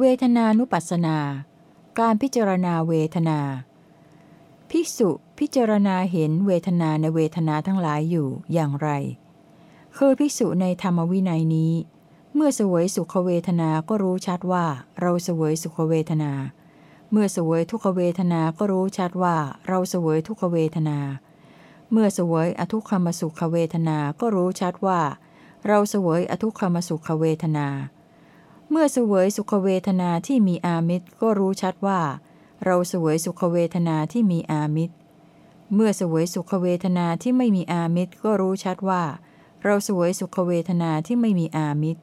เวทนานุปัสสนา การพิจารณาเวทนา ภิกษุพิจารณาเห็นเวทนาในเวทนาทั้งหลายอยู่อย่างไร คือภิกษุในธรรมวินัยนี้ เมื่อเสวยสุขเวทนาก็รู้ชัดว่าเราเสวยสุขเวทนา เมื่อเสวยทุกขเวทนาก็รู้ชัดว่าเราเสวยทุกขเวทนา เมื่อเสวยอทุกขมสุขเวทนาก็รู้ชัดว่า เราเสวยอทุกขมสุขเวทนาเเมื่อเสวยสุขเวทนาที่มีอามิตรก็รู้ชัดว่า เราเสวยสุขเวทนาที่มีอามิตร เมื่อเสวยสุขเวทนาที่ไม่มีอามิตรก็รู้ชัดว่า เราเสวยสุขเวทนาที่ไม่มีอามิตร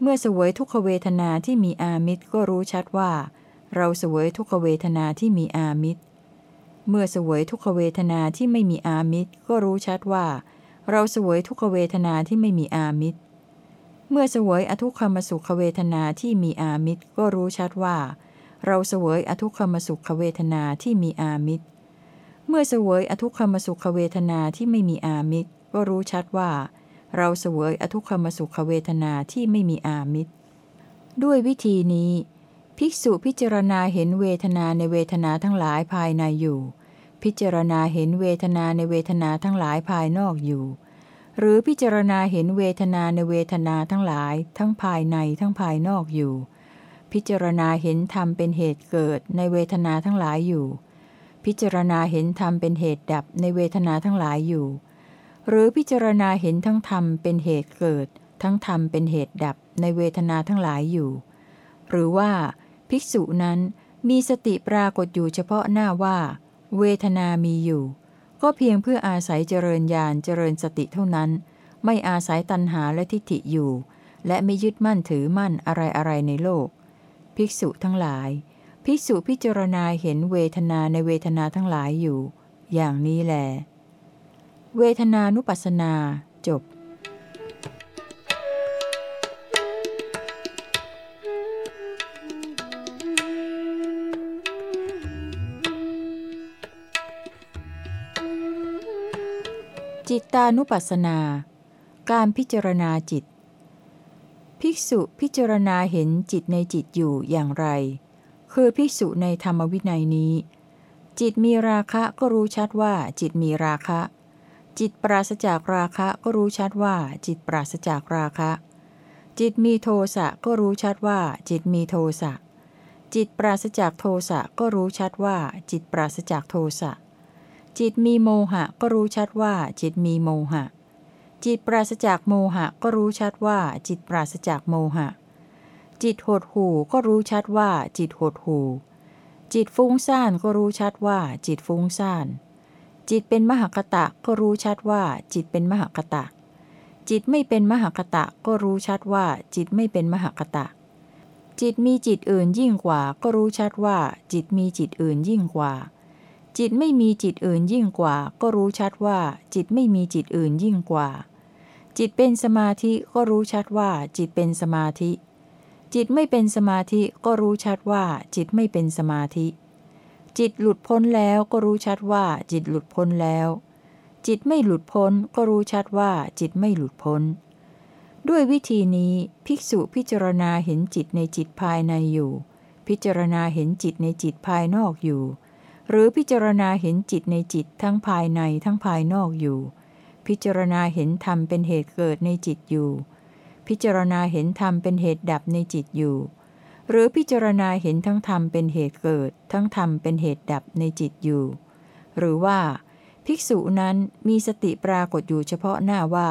เมื่อเสวยทุกขเวทนาที่มีอามิตรก็รู้ชัดว่า เราเสวยทุกขเวทนาที่มีอามิตร เมื่อเสวยทุกขเวทนาที่ไม่มีอามิตรก็รู้ชัดว่า เราเสวยทุกขเวทนาที่ไม่มีอามิตร เมื่อเสวยอทุกขมสุขเวทนาที่มีอามิตรก็รู้ชัดว่า เราเสวยอทุกขมสุขเวทนาที่มีอามิตร เมื่อเสวยอทุกขมสุขเวทนาที่ไม่มีอามิตร ก็รู้ชัดว่า เราเสวยอทุกขมสุขเวทนาที่ไม่มีอามิตร ด้วยวิธีนี้ ภิกษุพิจารณาเห็นเวทนาในเวทนาทั้งหลายภายในอยู่ พิจารณาเห็นเวทนาในเวทนาทั้งหลายภายนอกอยู่ หรือพิจารณาเห็นเวทนาในเวทนาทั้งหลาย ทั้งภายในทั้งภายนอกอยู่ พิจารณาเห็นธรรมเป็นเหตุเกิดในเวทนาทั้งหลายอยู่ พิจารณาเห็นธรรมเป็นเหตุดับในเวทนาทั้งหลายอยู่ หรือพิจารณาเห็นทั้งธรรมเป็นเหตุเกิด ทั้งธรรมเป็นเหตุดับในเวทนาทั้งหลายอยู่ หรือว่า ภิกษุนั้นมีสติปรากฏอยู่เฉพาะหน้าว่า เวทนามีอยู่ ก็เพียงเพื่ออาศัยเจริญญาณเจริญสติเท่านั้น ไม่อาศัยตัณหาและทิฏฐิอยู่ และไม่ยึดมั่นถือมั่นอะไรอะไรในโลก ภิกษุทั้งหลาย ภิกษุพิจารณาเห็นเวทนาในเวทนาทั้งหลายอยู่ อย่างนี้แล เวทนานุปัสสนาจบ จิตตานุปัสสนา การพิจารณาจิต ภิกษุพิจารณาเห็นจิตในจิตอยู่อย่างไร คือภิกษุในธรรมวินัยนี้ จิตมีราคะก็รู้ชัดว่าจิตมีราคะ จิตปราศจากราคะก็รู้ชัดว่าจิตปราศจากราคะ จิตมีโทสะก็รู้ชัดว่า จิตมีโทสะ จิตปราศจากโทสะก็รู้ชัดว่า จิตปราศจากโทสะ จิตมีโมหะก็รู้ชัดว่าจิตมีโมหะ จิตปราศจากโมหะก็รู้ชัดว่าจิตปราศจากโมหะ จิตหดหู่ก็รู้ชัดว่าจิตหดหู่ จิตฟุ้งซ่านก็รู้ชัดว่าจิตฟุ้งซ่าน จิตเป็นมหคตะก็รู้ชัดว่าจิตเป็นมหคตะ จิตไม่เป็นมหคตะก็รู้ชัดว่าจิตไม่เป็นมหคตะ จิตมีจิตอื่นยิ่งกว่า ก็รู้ชัดว่าจิตมีจิตอื่นยิ่งกว่า จิตไม่มีจิตอื่นยิ่งกว่า ก็รู้ชัดว่า จิตไม่มีจิตอื่นยิ่งกว่า จิตเป็นสมาธิก็รู้ชัดว่า จิตเป็นสมาธิ จิตไม่เป็นสมาธิก็รู้ชัดว่า จิตไม่เป็นสมาธิ จิตหลุดพ้นแล้วก็รู้ชัดว่า จิตหลุดพ้นแล้ว จิตไม่หลุดพ้นก็รู้ชัดว่า จิตไม่หลุดพ้น ด้วยวิธีนี้ภิกษุพิจารณาเห็นจิตในจิตภายในอยู่ พิจารณาเห็นจิตในจิตภายนอกอยู่ หรือพิจารณาเห็นจิตในจิตทั้งภายในทั้งภายนอกอยู่ พิจารณาเห็นธรรมเป็นเหตุเกิดในจิตอยู่ พิจารณาเห็นธรรมเป็นเหตุดับในจิตอยู่ หรือพิจารณาเห็นทั้งธรรมเป็นเหตุเกิด ทั้งธรรมเป็นเหตุดับในจิตอยู่ หรือว่า ภิกษุนั้นมีสติปรากฏอยู่เฉพาะหน้าว่า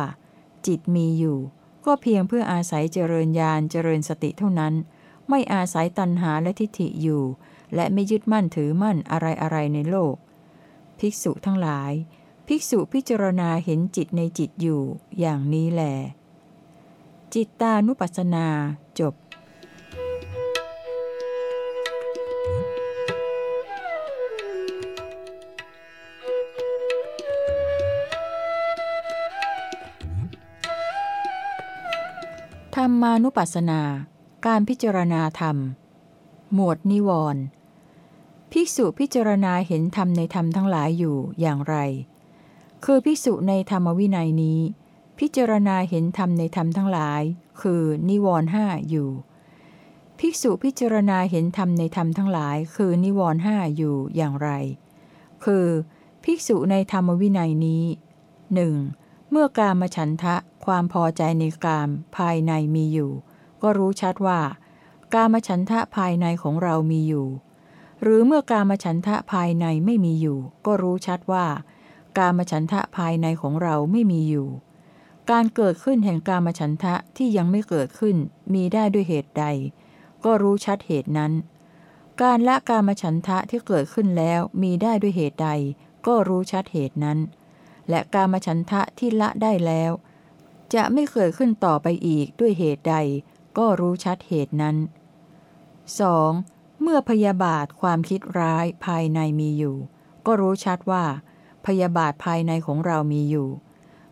จิตมีอยู่ ก็เพียงเพื่ออาศัยเจริญญาณเจริญสติเท่านั้น ไม่อาศัยตัณหาและทิฏฐิอยู่ และไม่ยึดมั่นถือมั่นอะไรอะไรในโลก ภิกษุทั้งหลาย ภิกษุพิจารณาเห็นจิตในจิตอยู่ อย่างนี้แหลจิตตานุปัสสนาจบธรรมานุปัสสนา การพิจารณาธรรม หมวดนิวรณ์ ภิกษุพิจารณาเห็นธรรมในธรรมทั้งหลายอยู่อย่างไร คือภิกษุในธรรมวินัยนี้ พิจารณาเห็นธรรมในธรรมทั้งหลาย คือนิวรห้าอยู่ ภิกษุพิจารณาเห็นธรรมในธรรมทั้งหลาย คือนิวรห้าอยู่อย่างไร คือ ภิกษุในธรรมวินัยนี้หนึ่งเมื่อกามฉันทะความพอใจในกามภายในมีอยู่ ก็รู้ชัดว่า กามฉันทะภายในของเรามีอยู่ หรือเมื่อกามฉันทะภายในไม่มีอยู่ ก็รู้ชัดว่า กามฉันทะภายในของเราไม่มีอยู่ การเกิดขึ้นแห่งกามฉันทะที่ยังไม่เกิดขึ้นมีได้ด้วยเหตุใด ก็รู้ชัดเหตุนั้น การละกามฉันทะที่เกิดขึ้นแล้วมีได้ด้วยเหตุใด ก็รู้ชัดเหตุนั้น และกามฉันทะที่ละได้แล้ว จะไม่เกิดขึ้นต่อไปอีกด้วยเหตุใด ก็รู้ชัดเหตุนั้น 2. เมื่อพยาบาทความคิดร้ายภายในมีอยู่ ก็รู้ชัดว่า พยาบาทภายในของเรามีอยู่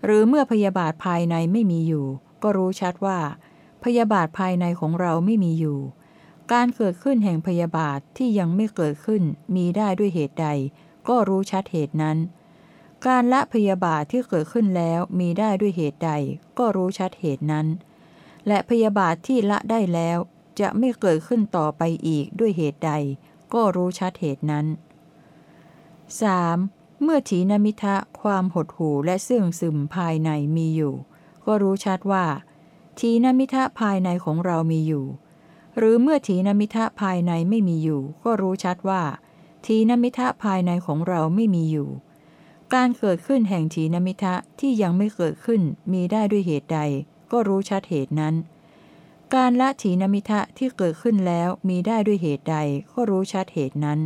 หรือเมื่อพยาบาทภายในไม่มีอยู่ ก็รู้ชัดว่า พยาบาทภายในของเราไม่มีอยู่ การเกิดขึ้นแห่งพยาบาทที่ยังไม่เกิดขึ้นมีได้ด้วยเหตุใด ก็รู้ชัดเหตุนั้น การละพยาบาทที่เกิดขึ้นแล้วมีได้ด้วยเหตุใด ก็รู้ชัดเหตุนั้น และพยาบาทที่ละได้แล้ว จะไม่เกิดขึ้นต่อไปอีกด้วยเหตุใด ก็รู้ชัดเหตุนั้น 3. เมื่อถีนมิทะความหดหู่และเสื่องซึมภายในมีอยู่ ก็รู้ชัดว่าทีนมิทะภายในของเรามีอยู่ หรือเมื่อถีนมิทะภายในไม่มีอยู่ ก็รู้ชัดว่าทีนมิทะภายในของเราไม่มีอยู่ การเกิดขึ้นแห่งทีนมิทะที่ยังไม่เกิดขึ้นมีได้ด้วยเหตุใด ก็รู้ชัดเหตุนั้น การละถีนมิทะที่เกิดขึ้นแล้วมีได้ด้วยเหตุใดก็รู้ชัดเหตุนั้น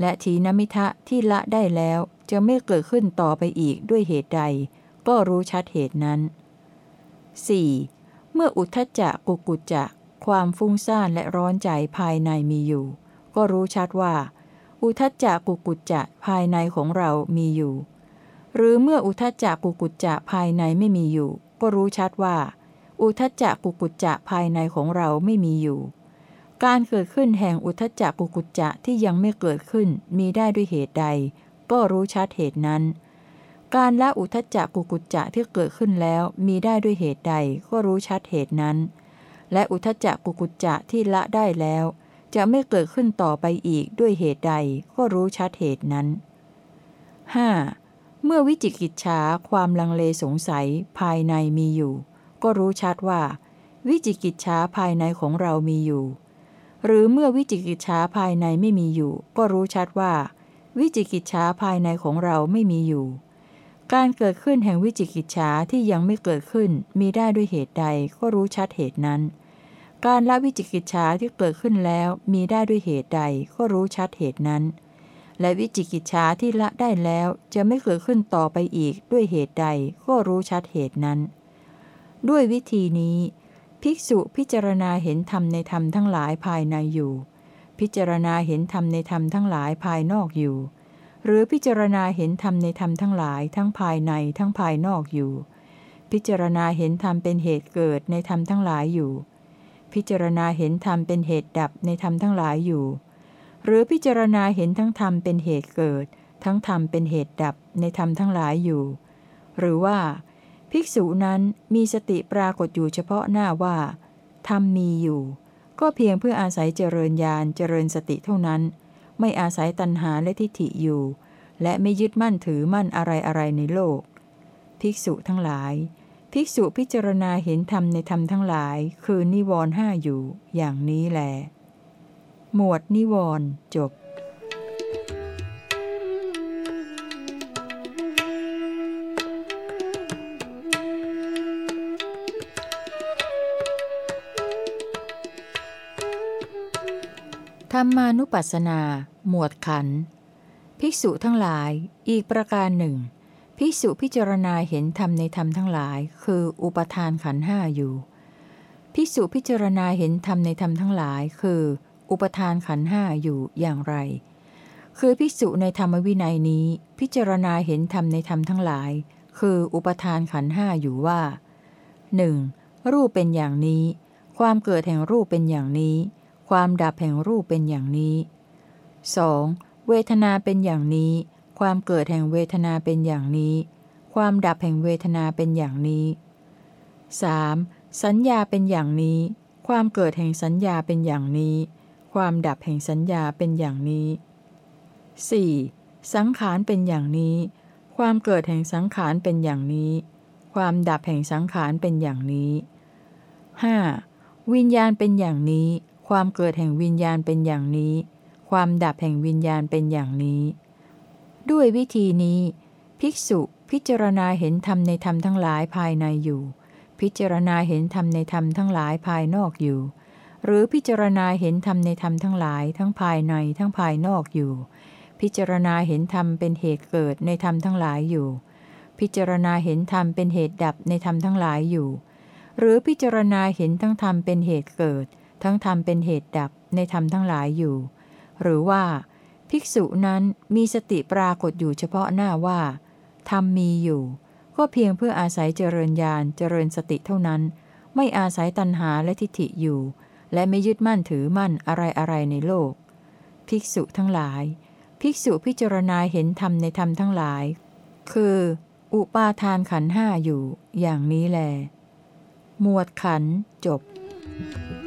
และถีนมิทะที่ละได้แล้วจะไม่เกิดขึ้นต่อไปอีกด้วยเหตุใด ก็รู้ชัดเหตุนั้น 4. เมื่ออุทจจะกุกุจจะความฟุ้งซ่านและร้อนใจภายในมีอยู่ ก็รู้ชัดว่า อุทจจะกุกุจจะภายในของเรามีอยู่ หรือเมื่ออุทจจะกุกุจจะภายในไม่มีอยู่ ก็รู้ชัดว่า อุทจจะกุกุจจะภายในของเราไม่มีอยู่ การเกิดขึ้นแห่งอุทจจะกุกุจจะที่ยังไม่เกิดขึ้นมีได้ด้วยเหตุใด ก็รู้ชัดเหตุนั้น การละอุทจจะกุกุจจะที่เกิดขึ้นแล้วมีได้ด้วยเหตุใดก็รู้ชัดเหตุนั้น และอุทจจะกุกุจจะที่ละได้แล้ว จะไม่เกิดขึ้นต่อไปอีกด้วยเหตุใดก็รู้ชัดเหตุนั้น 5. เมื่อวิจิกิจฉาความลังเลสงสัยภายในมีอยู่ ก็รู้ชัดว่า วิจิกิจฉาภายในของเรามีอยู่ หรือเมื่อวิจิกิจฉาภายในไม่มีอยู่ ก็รู้ชัดว่า วิจิกิจฉาภายในของเราไม่มีอยู่ การเกิดขึ้นแห่งวิจิกิจฉาที่ยังไม่เกิดขึ้นมีได้ด้วยเหตุใดก็รู้ชัดเหตุนั้น การละวิจิกิจฉาที่เกิดขึ้นแล้วมีได้ด้วยเหตุใดก็รู้ชัดเหตุนั้นและวิจิกิจฉาที่ละได้แล้วจะไม่เกิดขึ้นต่อไปอีกด้วยเหตุใดก็รู้ชัดเหตุนั้น ด้วยวิธีนี้ ภิกษุพิจารณาเห็นธรรมในธรรมทั้งหลายภายในอยู่ พิจารณาเห็นธรรมในธรรมทั้งหลายภายนอกอยู่ หรือพิจารณาเห็นธรรมในธรรมทั้งหลายทั้งภายในทั้งภายนอกอยู่ พิจารณาเห็นธรรมเป็นเหตุเกิดในธรรมทั้งหลายอยู่ พิจารณาเห็นธรรมเป็นเหตุดับในธรรมทั้งหลายอยู่ หรือพิจารณาเห็นทั้งธรรมเป็นเหตุเกิด ทั้งธรรมเป็นเหตุดับในธรรมทั้งหลายอยู่ หรือว่า ภิกษุนั้นมีสติปรากฏอยู่เฉพาะหน้าว่าธรรมมีอยู่ ก็เพียงเพื่ออาศัยเจริญญาณเจริญสติเท่านั้น ไม่อาศัยตัณหาและทิฏฐิอยู่ และไม่ยึดมั่นถือมั่นอะไรอะไรในโลก ภิกษุทั้งหลาย ภิกษุพิจารณาเห็นธรรมในธรรมทั้งหลาย คือนิวรณ์ห้าอยู่ อย่างนี้แล หมวดนิวรณ์จบ ธรรมานุปัสสนา หมวดขัน ภิกษุทั้งหลาย อีกประการหนึ่ง ภิกษุพิจารณาเห็นธรรมในธรรมทั้งหลาย คืออุปทานขันห้าอยู่ ภิกษุพิจารณาเห็นธรรมในธรรมทั้งหลาย คือ อุปทานขันห้าอยู่อย่างไร คือภิกษุในธรรมวินัยนี้ พิจารณาเห็นธรรมในธรรมทั้งหลาย คืออุปทานขันห้าอยู่ว่าหนึ่งรูปเป็นอย่างนี้ ความเกิดแห่งรูปเป็นอย่างนี้ ความดับแห่งรูปเป็นอย่างนี้ 2. เวทนาเป็นอย่างนี้ ความเกิดแห่งเวทนาเป็นอย่างนี้ ความดับแห่งเวทนาเป็นอย่างนี้ 3. สัญญาเป็นอย่างนี้ ความเกิดแห่งสัญญาเป็นอย่างนี้ ความดับแห่งสัญญาเป็นอย่างนี้ 4. สังขารเป็นอย่างนี้ ความเกิดแห่งสังขารเป็นอย่างนี้ ความดับแห่งสังขารเป็นอย่างนี้ 5. วิญญาณเป็นอย่างนี้ ความเกิดแห่งวิญญาณเป็นอย่างนี้ ความดับแห่งวิญญาณเป็นอย่างนี้ ด้วยวิธีนี้ ภิกษุพิจารณาเห็นธรรมในธรรมทั้งหลายภายในอยู่ พิจารณาเห็นธรรมในธรรมทั้งหลายภายนอกอยู่ หรือพิจารณาเห็นธรรมในธรรมทั้งหลายทั้งภายในทั้งภายนอกอยู่ พิจารณาเห็นธรรมเป็นเหตุเกิดในธรรมทั้งหลายอยู่ พิจารณาเห็นธรรมเป็นเหตุดับในธรรมทั้งหลายอยู่ หรือพิจารณาเห็นทั้งธรรมเป็นเหตุเกิด ทั้งธรรมเป็นเหตุดับในธรรมทั้งหลายอยู่ หรือว่า ภิกษุนั้นมีสติปรากฏอยู่เฉพาะหน้าว่าธรรมมีอยู่ ก็เพียงเพื่ออาศัยเจริญญาณเจริญสติเท่านั้น ไม่อาศัยตัณหาและทิฏฐิอยู่ และไม่ยึดมั่นถือมั่นอะไรอะไรในโลก ภิกษุทั้งหลาย ภิกษุพิจารณาเห็นธรรมในธรรมทั้งหลาย คือ อุปาทานขันห้าอยู่ อย่างนี้แล หมวดขันจบ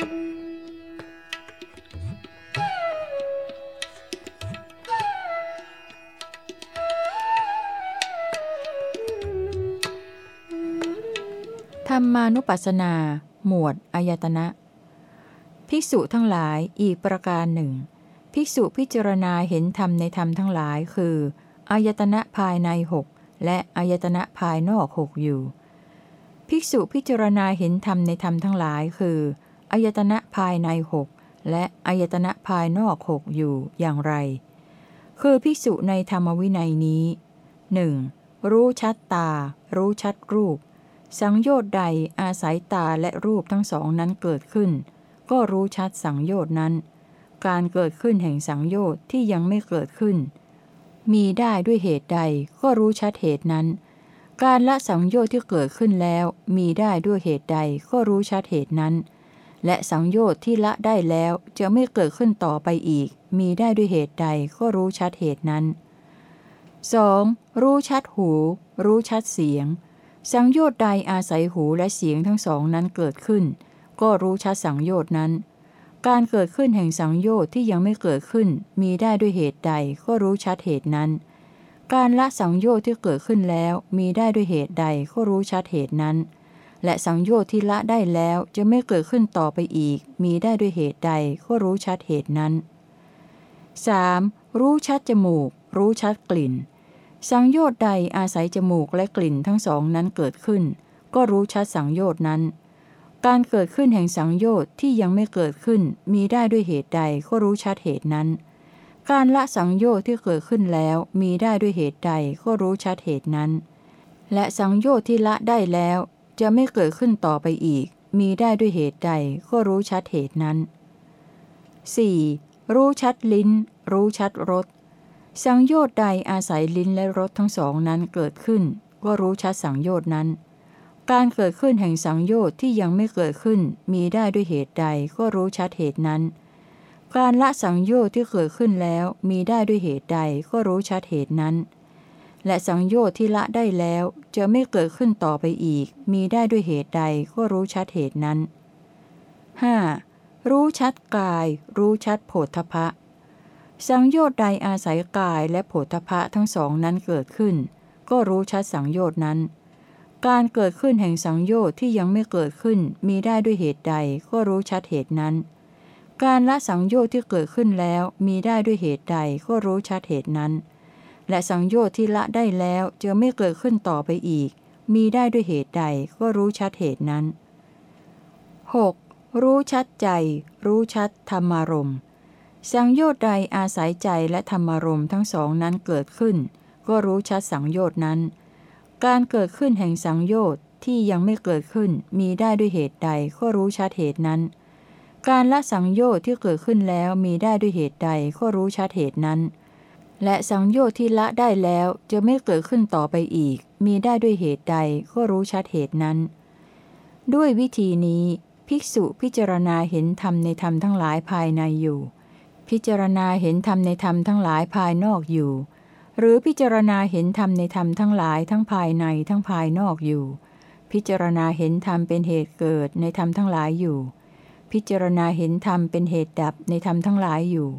ธ รรมานุปัสสนา หมวดอายตนะ ภิกษุทั้งหลายอีกประการหนึ่ง ภิกษุพิจารณาเห็นธรรมในธรรมทั้งหลาย คืออายตนะภายในหกและอายตนะภายนอกหกอยู่ ภิกษุพิจารณาเห็นธรรมในธรรมทั้งหลาย คืออายตนะภายในหกและอายตนะภายนอกหกอยู่อย่างไร คือภิกษุในธรรมวินัยนี้หนึ่งรู้ชัดตา รู้ชัดรูป สังโยชน์ใดอาศัยตาและรูปทั้งสองนั้นเกิดขึ้น ก็รู้ชัดสังโยชน์นั้น การเกิดขึ้นแห่งสังโยชน์ที่ยังไม่เกิดขึ้น มีได้ด้วยเหตุใดก็รู้ชัดเหตุนั้น การละสังโยชน์ที่เกิดขึ้นแล้ว มีได้ด้วยเหตุใดก็รู้ชัดเหตุนั้น และสังโยชน์ที่ละได้แล้วจะไม่เกิดขึ้นต่อไปอีก มีได้ด้วยเหตุใดก็รู้ชัดเหตุนั้น 2. รู้ชัดหู รู้ชัดเสียง สังโยชน์ใดอาศัยหูและเสียงทั้งสองนั้นเกิดขึ้น ก็รู้ชัดสังโยชน์นั้น การเกิดขึ้นแห่งสังโยชน์ที่ยังไม่เกิดขึ้น มีได้ด้วยเหตุใดก็รู้ชัดเหตุนั้น การละสังโยชน์ที่เกิดขึ้นแล้ว มีได้ด้วยเหตุใดก็รู้ชัดเหตุนั้น และสังโยชน์ที่ละได้แล้วจะไม่เกิดขึ้นต่อไปอีก มีได้ด้วยเหตุใดก็รู้ชัดเหตุนั้น 3. รู้ชัดจมูก รู้ชัดกลิ่น สังโยชน์ใดอาศัยจมูกและกลิ่นทั้งสองนั้นเกิดขึ้น ก็รู้ชัดสังโยชน์นั้น การเกิดขึ้นแห่งสังโยชน์ที่ยังไม่เกิดขึ้นมีได้ด้วยเหตุใดก็รู้ชัดเหตุนั้น การละสังโยชน์ที่เกิดขึ้นแล้วมีได้ด้วยเหตุใดก็รู้ชัดเหตุนั้น และสังโยชน์ที่ละได้แล้ว จะไม่เกิดขึ้นต่อไปอีก มีได้ด้วยเหตุใดก็รู้ชัดเหตุนั้น 4. รู้ชัดลิ้น รู้ชัดรส สังโยชน์ใดอาศัยลิ้นและรสทั้งสองนั้นเกิดขึ้น ก็รู้ชัดสังโยชน์นั้น การเกิดขึ้นแห่งสังโยชน์ที่ยังไม่เกิดขึ้น มีได้ด้วยเหตุใดก็รู้ชัดเหตุนั้น การละสังโยชน์ที่เกิดขึ้นแล้ว มีได้ด้วยเหตุใดก็รู้ชัดเหตุนั้น และสังโยชน์ที่ละได้แล้วจะไม่เกิดขึ้นต่อไปอีก มีได้ด้วยเหตุใดก็รู้ชัดเหตุนั้น 5. รู้ชัดกาย รู้ชัดโผฏฐพะ สังโยชน์ใดอาศัยกายและโผฏฐพะทั้งสองนั้นเกิดขึ้น ก็รู้ชัดสังโยชน์นั้น การเกิดขึ้นแห่งสังโยชน์ที่ยังไม่เกิดขึ้นมีได้ด้วยเหตุใดก็รู้ชัดเหตุนั้น การละสังโยชน์ที่เกิดขึ้นแล้วมีได้ด้วยเหตุใดก็รู้ชัดเหตุนั้น และสังโยชน์ที่ละได้แล้วจะไม่เกิดขึ้นต่อไปอีก มีได้ด้วยเหตุใดก็รู้ชัดเหตุนั้น 6. รู้ชัดใจ รู้ชัดธรรมารมณ์ สังโยชน์ใดอาศัยใจและธรรมารมณ์ทั้งสองนั้นเกิดขึ้น ก็รู้ชัดสังโยชน์นั้น การเกิดขึ้นแห่งสังโยชน์ที่ยังไม่เกิดขึ้นมีได้ด้วยเหตุใดก็รู้ชัดเหตุนั้น การละสังโยชน์ที่เกิดขึ้นแล้วมีได้ด้วยเหตุใดก็รู้ชัดเหตุนั้น และสังโยชน์ที่ละได้แล้วจะไม่เกิดขึ้นต่อไปอีก มีได้ด้วยเหตุใดก็รู้ชัดเหตุนั้น ด้วยวิธีนี้ ภิกษุพิจารณาเห็นธรรมในธรรมทั้งหลายภายในอยู่ พิจารณาเห็นธรรมในธรรมทั้งหลายภายนอกอยู่ หรือพิจารณาเห็นธรรมในธรรมทั้งหลายทั้งภายในทั้งภายนอกอยู่ พิจารณาเห็นธรรมเป็นเหตุเกิดในธรรมทั้งหลายอยู่ พิจารณาเห็นธรรมเป็นเหตุดับในธรรมทั้งหลายอยู่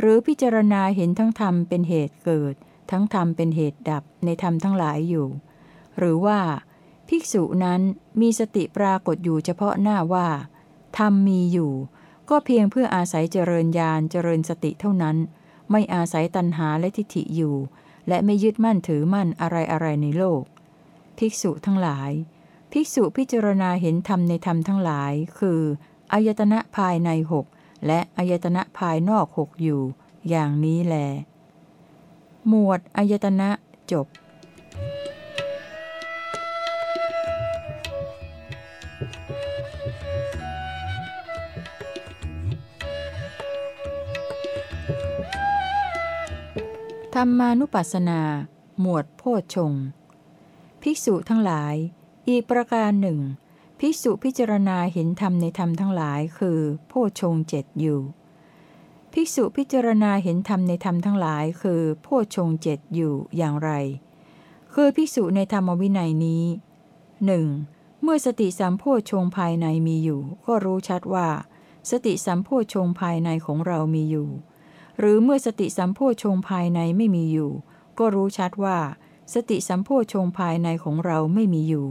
หรือพิจารณาเห็นทั้งธรรมเป็นเหตุเกิด ทั้งธรรมเป็นเหตุดับในธรรมทั้งหลายอยู่ หรือว่า ภิกษุนั้นมีสติปรากฏอยู่เฉพาะหน้าว่าธรรมมีอยู่ ก็เพียงเพื่ออาศัยเจริญญาณเจริญสติเท่านั้น ไม่อาศัยตัณหาและทิฏฐิอยู่ และไม่ยึดมั่นถือมั่นอะไรอะไรในโลก ภิกษุทั้งหลาย ภิกษุพิจารณาเห็นธรรมในธรรมทั้งหลาย คืออายตนะภายในหกและอายตนะภายนอกหกอยู่ อย่างนี้แล หมวดอายตนะจบ ธรรมานุปัสสนา หมวดโพชฌงภิกษุทั้งหลาย อีกประการหนึ่ง ภิกษุพิจารณาเห็นธรรมในธรรมทั้งหลายคือ โพชฌงเจ็ดอยู่ ภิกษุพิจารณาเห็นธรรมในธรรมทั้งหลายคือ โพชฌงเจ็ดอยู่อย่างไร คือภิกษุในธรรมวินัยนี้หนึ่งเมื่อสติสัมโพชงภายในมีอยู่ ก็รู้ชัดว่า สติสัมโพชงภายในของเรามีอยู่ หรือเมื่อสติสัมโพชงภายในไม่มีอยู่ ก็รู้ชัดว่า สติสัมโพชงภายในของเราไม่มีอยู่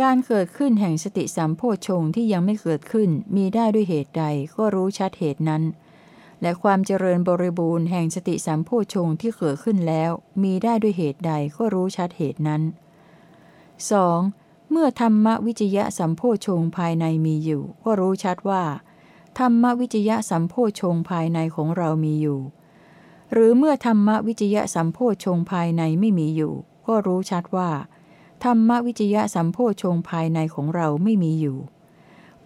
การเกิดขึ้นแห่งสติสัมโพชงที่ยังไม่เกิดขึ้นมีได้ด้วยเหตุใดก็รู้ชัดเหตุนั้น และความเจริญบริบูรณ์แห่งสติสัมโพชงที่เกิดขึ้นแล้ว มีได้ด้วยเหตุใดก็รู้ชัดเหตุนั้น 2. เมื่อธรรมวิจยะสัมโพชงภายในมีอยู่ ก็รู้ชัดว่า ธรรมวิจยะสัมโพชงภายในของเรามีอยู่ หรือเมื่อธรรมวิจยะสัมโพชงภายในไม่มีอยู่ ก็รู้ชัดว่า ธรรมวิจยะสัมโพชงภายในของเราไม่มีอยู่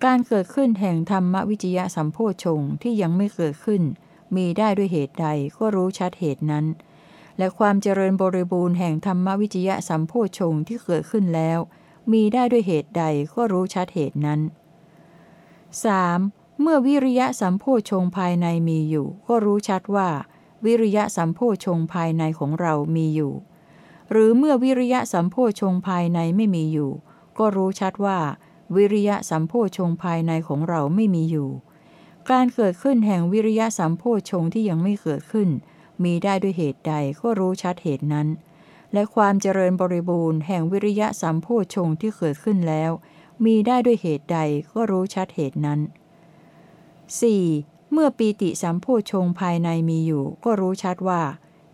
การเกิดขึ้นแห่งธรรมวิจยะสัมโพชงที่ยังไม่เกิดขึ้น มีได้ด้วยเหตุใดก็รู้ชัดเหตุนั้น และความเจริญบริบูรณ์แห่งธรรมวิจยะสัมโพชงที่เกิดขึ้นแล้ว มีได้ด้วยเหตุใดก็รู้ชัดเหตุนั้น 3. เมื่อวิริยะสัมโพชงภายในมีอยู่ ก็รู้ชัดว่า วิริยะสัมโพชงภายในของเรามีอยู่ หรือเมื่อวิริยะสัมโพชงภายในไม่มีอยู่ ก็รู้ชัดว่า วิริยะสัมโพชงภายในของเราไม่มีอยู่ การเกิดขึ้นแห่งวิริยะสัมโพชงที่ยังไม่เกิดขึ้น มีได้ด้วยเหตุใดก็รู้ชัดเหตุนั้น และความเจริญบริบูรณ์แห่งวิริยะสัมโพชงที่เกิดขึ้นแล้ว มีได้ด้วยเหตุใดก็รู้ชัดเหตุนั้น 4. เมื่อปีติสัมโพชงภายในมีอยู่ ก็รู้ชัดว่า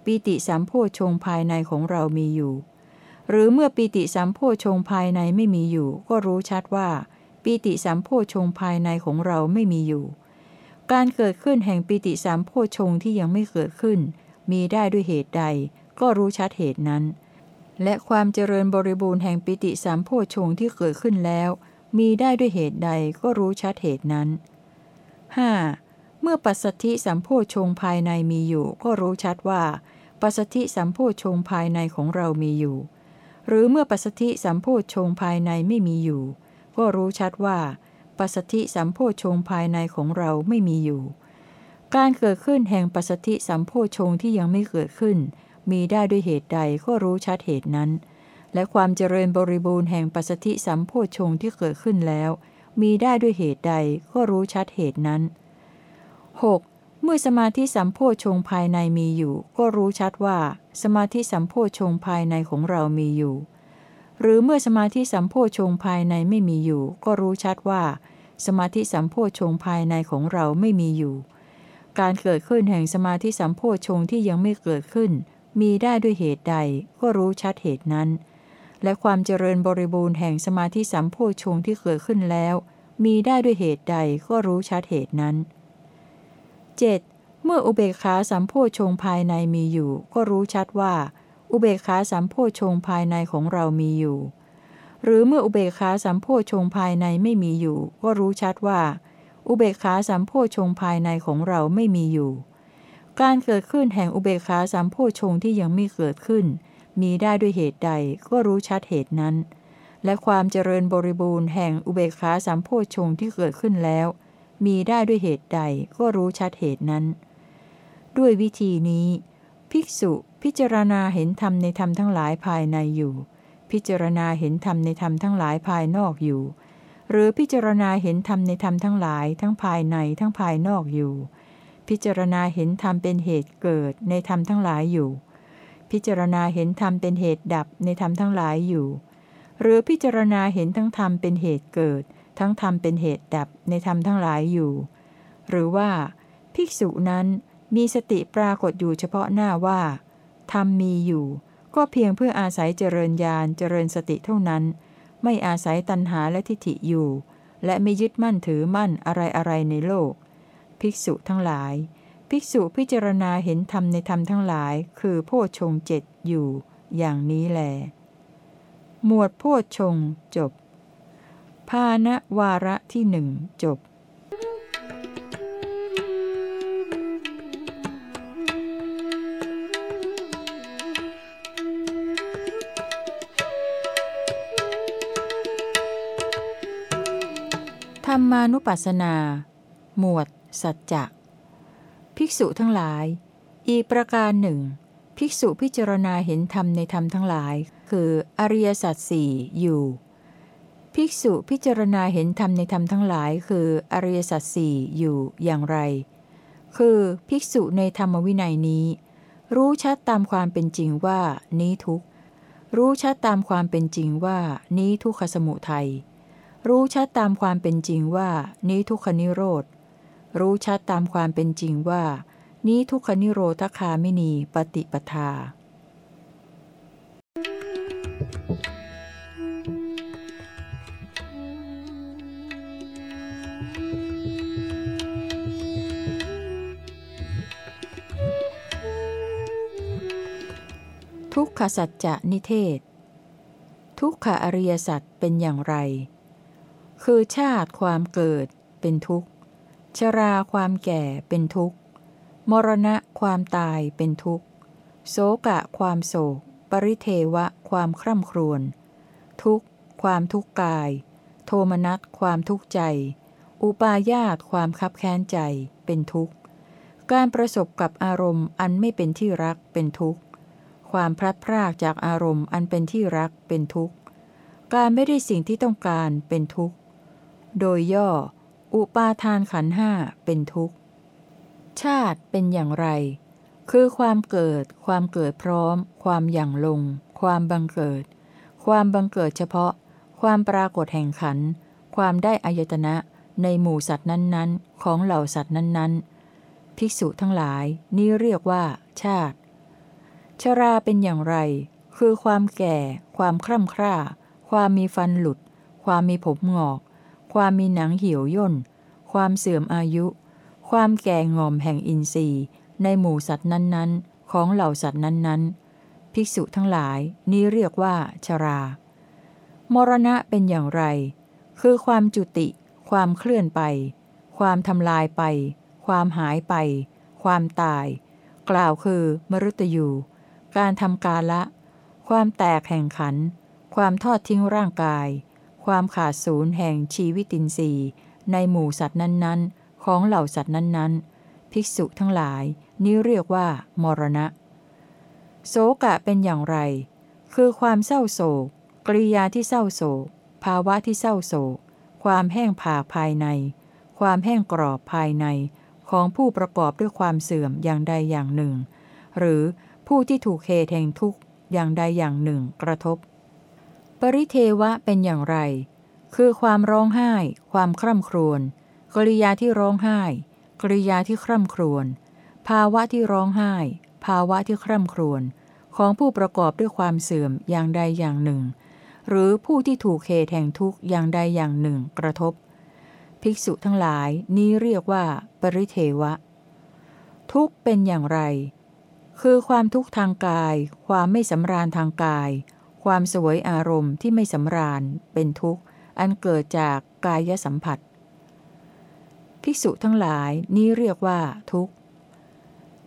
ปีติสัมโพชงภายในของเรามีอยู่ หรือเมื่อปีติสัมโพชงภายในไม่มีอยู่ ก็รู้ชัดว่า ปีติสัมโพชงภายในของเราไม่มีอยู่ การเกิดขึ้นแห่งปีติสัมโพชงที่ยังไม่เกิดขึ้น มีได้ด้วยเหตุใด ก็รู้ชัดเหตุนั้น และความเจริญบริบูรณ์แห่งปิติสัมโพชงที่เกิดขึ้นแล้ว มีได้ด้วยเหตุใดก็รู้ชัดเหตุนั้น 5. เมื่อปัสสธิสัมโพชงภายในมีอยู่ ก็รู้ชัดว่า ปัสสธิสัมโพชงภายในของเรามีอยู่ หรือเมื่อปัสสธิสัมโพชงภายในไม่มีอยู่ ก็รู้ชัดว่า ปัสสธิสัมโพชงภายในของเราไม่มีอยู่ การเกิดขึ้นแห่งปัสสธิสัมโพชงที่ยังไม่เกิดขึ้น มีได้ด้วยเหตุใดก็รู้ชัดเหตุนั้น และความเจริญบริบูรณ์แห่งปัสสธิสัมโพชงที่เกิดขึ้นแล้ว มีได้ด้วยเหตุใดก็รู้ชัดเหตุนั้น 6. เมื่อสมาธิสัมโพชงภายในมีอยู่ ก็รู้ชัดว่า สมาธิสัมโพชงภายในของเรามีอยู่ หรือเมื่อสมาธิสัมโพชงภายในไม่มีอยู่ ก็รู้ชัดว่า สมาธิสัมโพชงภายในของเราไม่มีอยู่ การเกิดขึ้นแห่งสมาธิสัมโพชงที่ยังไม่เกิดขึ้น มีได้ด้วยเหตุใด ก็รู้ชัดเหตุนั้น และความเจริญบริบูรณ์แห่งสมาธิสัมโพชงที่เกิดขึ้นแล้ว มีได้ด้วยเหตุใดก็รู้ชัดเหตุนั้น 7. เมื่ออุเบกขาสัมโพชงภายในมีอยู่ ก็รู้ชัดว่า อุเบกขาสัมโพชงภายในของเรามีอยู่ หรือเมื่ออุเบกขาสัมโพชงภายในไม่มีอยู่ ก็รู้ชัดว่า อุเบกขาสัมโพชงภายในของเราไม่มีอยู่ การเกิดขึ้นแห่งอุเบกขาสัมโพชงที่ยังไม่เกิดขึ้น มีได้ด้วยเหตุใดก็รู้ชัดเหตุนั้น และความเจริญบริบูรณ์แห่งอุเบกขาสัมโพชงที่เกิดขึ้นแล้ว มีได้ด้วยเหตุใดก็รู้ชัดเหตุนั้น ด้วยวิธีนี้ ภิกษุพิจารณาเห็นธรรมในธรรมทั้งหลายภายในอยู่ พิจารณาเห็นธรรมในธรรมทั้งหลายภายนอกอยู่หหรือพิจารณาเห็นธรรมในธรรมทั้งหลายทั้งภายในทั้งภายนอกอยู่ พิจารณาเห็นธรรมเป็นเหตุเกิดในธรรมทั้งหลายอยู่ พิจารณาเห็นธรรมเป็นเหตุดับในธรรมทั้งหลายอยู่ หรือพิจารณาเห็นทั้งธรรมเป็นเหตุเกิด ทั้งธรรมเป็นเหตุดับในธรรมทั้งหลายอยู่ หรือว่า ภิกษุนั้นมีสติปรากฏอยู่เฉพาะหน้าว่าธรรมมีอยู่ ก็เพียงเพื่ออาศัยเจริญญาณเจริญสติเท่านั้น ไม่อาศัยตัณหาและทิฏฐิอยู่ และไม่ยึดมั่นถือมั่นอะไรอะไรในโลก ภิกษุทั้งหลาย ภิกษุพิจารณาเห็นธรรมในธรรมทั้งหลาย คือโพชงเจ็ดอยู่ อย่างนี้แล หมวดโพชงจบ ภาณวาระที่หนึ่งจบธรรมานุปัสสนา หมวด สัจจะ ภิกษุทั้งหลาย อีกประการหนึ่ง ภิกษุพิจารณาเห็นธรรมในธรรมทั้งหลาย คืออริยสัจสี่อยู่ ภิกษุพิจารณาเห็นธรรมในธรรมทั้งหลาย คืออริยสัจสี่อยู่อย่างไร คือภิกษุในธรรมวินัยนี้ รู้ชัดตามความเป็นจริงว่านี้ทุกข์รู้ชัดตามความเป็นจริงว่านี้ทุกขสมุทัยรู้ชัดตามความเป็นจริงว่านี้ทุกขนิโรธ รู้ชัดตามความเป็นจริงว่า นี้ทุกขนิโรธคามินีปฏิปทา ทุกขสัจจะนิเทศ ทุกขอริยสัจเป็นอย่างไร คือชาติความเกิดเป็นทุกข์ ชราความแก่เป็นทุกข์ มรณะความตายเป็นทุกข์โสกะความโศก ปริเทวะความคร่ำครวญ ทุกข์ ความทุกข์กาย โทมนัสความทุกข์ใจ อุปาญาตความคับแค้นใจเป็นทุกข์ การประสบกับอารมณ์อันไม่เป็นที่รักเป็นทุกข์ ความพลัดพรากจากอารมณ์อันเป็นที่รักเป็นทุกข์ การไม่ได้สิ่งที่ต้องการเป็นทุกข์ โดยย่อ อุปาทานขันห้าเป็นทุกข์ ชาติเป็นอย่างไร คือความเกิด ความเกิดพร้อม ความหยั่งลง ความบังเกิด ความบังเกิดเฉพาะ ความปรากฏแห่งขัน ความได้อายตนะในหมู่สัตว์นั้นๆ ของเหล่าสัตว์นั้นๆ ภิกษุทั้งหลายนี้เรียกว่า ชาติ ชราเป็นอย่างไร คือความแก่ ความคร่ำคร่า ความมีฟันหลุด ความมีผมงอก ความมีหนังเหี่ยวย่น ความเสื่อมอายุ ความแก่งอมแห่งอินทรีย์ ในหมู่สัตว์นั้นๆ ของเหล่าสัตว์นั้นๆ ภิกษุทั้งหลายนี้เรียกว่าชรา มรณะเป็นอย่างไร คือความจุติ ความเคลื่อนไป ความทำลายไป ความหายไป ความตาย กล่าวคือมรุตยู การทำกาละ ความแตกแห่งขัน ความทอดทิ้งร่างกาย ความขาดศูนย์แห่งชีวิตินทรีย์ ในหมู่สัตว์นั้นๆ ของเหล่าสัตว์นั้นๆ ภิกษุทั้งหลาย นี้เรียกว่า มรณะโสกะเป็นอย่างไร คือความเศร้าโศกกริยาที่เศร้าโศก ภาวะที่เศร้าโศก ความแห้งผากภายใน ความแห้งกรอบภายใน ของผู้ประกอบด้วยความเสื่อมอย่างใดอย่างหนึ่ง หรือผู้ที่ถูกเหตุแห่งทุกข์อย่างใดอย่างหนึ่งกระทบ ปริเทวะเป็นอย่างไร คือความร้องไห้ ความคร่ำครวญ กริยาที่ร้องไห้ กริยาที่คร่ำครวญ ภาวะที่ร้องไห้ ภาวะที่คร่ำครวญ ของผู้ประกอบด้วยความเสื่อมอย่างใดอย่างหนึ่ง หรือผู้ที่ถูกเหตุแห่งทุกข์อย่างใดอย่างหนึ่งกระทบ ภิกษุทั้งหลายนี้เรียกว่า ปริเทวะ ทุกข์เป็นอย่างไร คือความทุกข์ทางกาย ความไม่สำราญทางกาย ความสวยอารมณ์ที่ไม่สำราญเป็นทุกข์ อันเกิดจากกายสัมผัส ภิกษุทั้งหลายนี้เรียกว่าทุกข์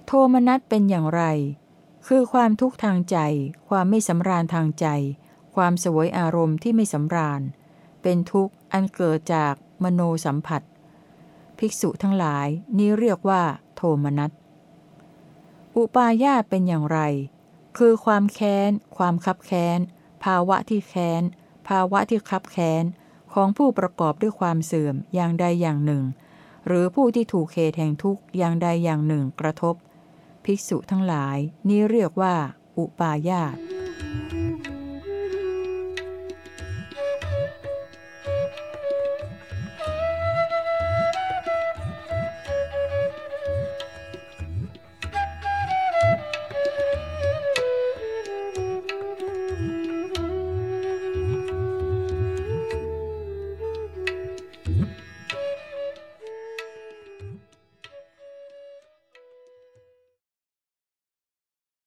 โทมนัสเป็นอย่างไร คือความทุกข์ทางใจ ความไม่สำราญทางใจ ความสวยอารมณ์ที่ไม่สำราญ เป็นทุกข์ อันเกิดจากมโนสัมผัส ภิกษุทั้งหลายนี้เรียกว่า โทมนัส อุปาญาเป็นอย่างไร คือความแค้น ความคับแค้น ภาวะที่แค้น ภาวะที่คับแค้น ของผู้ประกอบด้วยความเสื่อมอย่างใดอย่างหนึ่ง หรือผู้ที่ถูกเหตุแห่งทุกข์อย่างใดอย่างหนึ่งกระทบ ภิกษุทั้งหลาย นี้เรียกว่า อุปาญาต